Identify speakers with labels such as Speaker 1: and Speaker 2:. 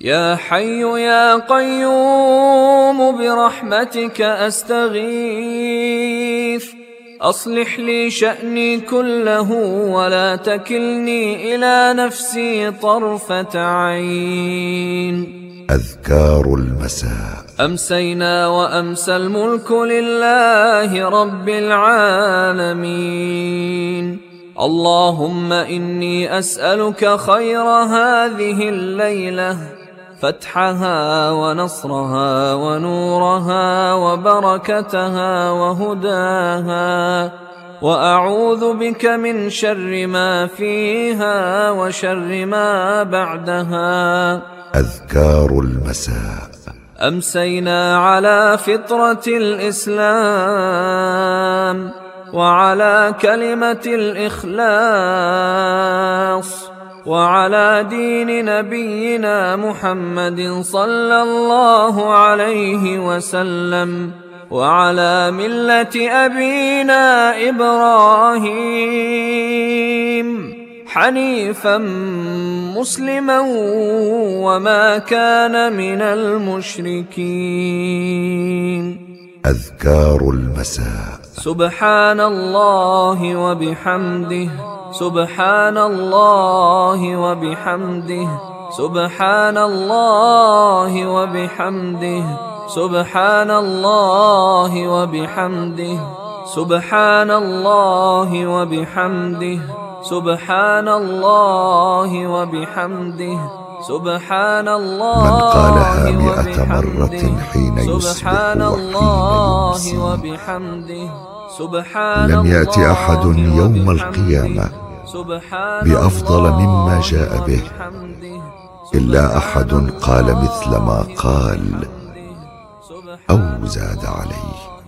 Speaker 1: يا حي يا قيوم برحمتك أستغيث. أصلح لي شأني كله ولا تكلني إلى نفسي طرفة عين.
Speaker 2: أذكار المساء.
Speaker 1: أمسينا وأمسى الملك لله رب العالمين. اللهم إني أسألك خير هذه الليلة. فتحها ونصرها ونورها وبركتها وهداها. وأعوذ بك من شر ما فيها وشر ما بعدها.
Speaker 2: أذكار المساء.
Speaker 1: أمسينا على فطرة الإسلام وعلى كلمة الإخلاص. وعلى دين نبينا محمد صلى الله عليه وسلم وعلى ملة أبينا إبراهيم حنيفا مسلما وما كان من المشركين.
Speaker 2: أذكار المساء.
Speaker 1: سبحان الله وبحمده. سبحان الله وبحمده سبحان الله وبحمده سبحان الله وبحمده سبحان الله وبحمده سبحان الله وبحمده سبحان الله
Speaker 2: من قالها مئة مرة حين يصبح وحين
Speaker 1: وبحمده سبحان
Speaker 2: لم يأت أحد يوم القيامة. بأفضل مما جاء به. إلا أحد قال مثل ما قال أو زاد عليه.